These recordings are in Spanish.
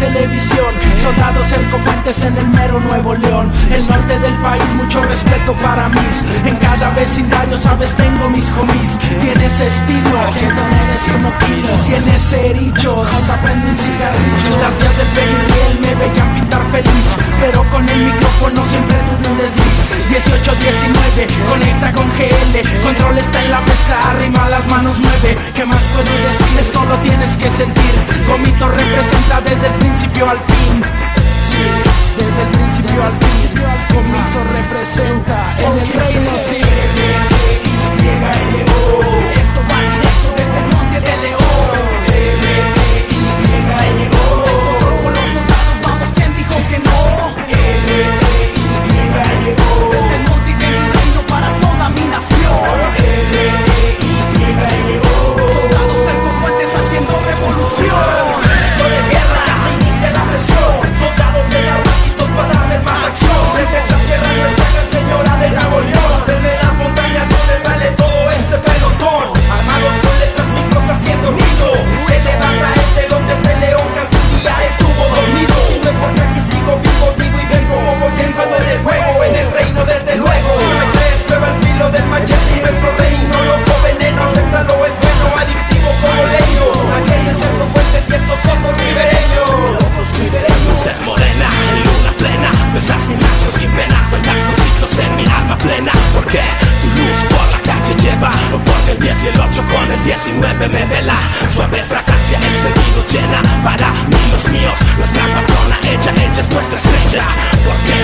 televisión. Soldados cercofantes en el mero Nuevo León. El norte del país, mucho respeto para mis. En cada vecindario, sabes, tengo mis homies. Tienes estilo, que eres uno kilos Tienes herichos, hasta prendo un cigarrillo. Las vías de Peñuel me veían pintar feliz. Pero con el micrófono siempre tuve un desliz. 18-19, conecta con GL Control está en la arriba las manos mueve. Que más puedo decirles todo tienes que sentir. Gomito representa desde el principio al fin. Desde el principio al fin. Gomito representa. que tu luz por la calle lleva Porque el 18 con el 19 me vela. Suave fragancia el sentido llena. Para mí los míos, nuestra patrona Ella, ella es nuestra estrella. Porque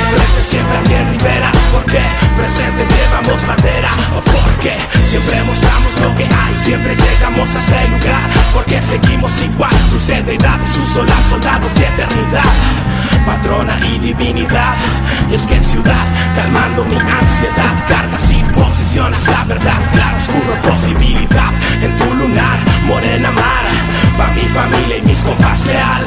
Siempre mostramos lo que hay, siempre llegamos hasta el este lugar Porque seguimos igual, tus edades, sus solas, soldados de eternidad. Patrona y divinidad, y es que en ciudad, calmando mi ansiedad Cargas y posicionas la verdad, claro, oscuro, posibilidad En tu lunar, morena mar, pa' mi familia y mis compas leal.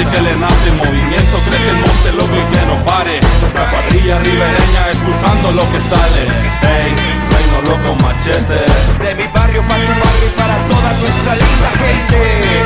y que le nace movimiento, cree que el monte loco y que no pare. La cuadrilla ribereña expulsando lo que sale. Hey, reino loco machete. De mi barrio para tu barrio y para toda nuestra linda gente.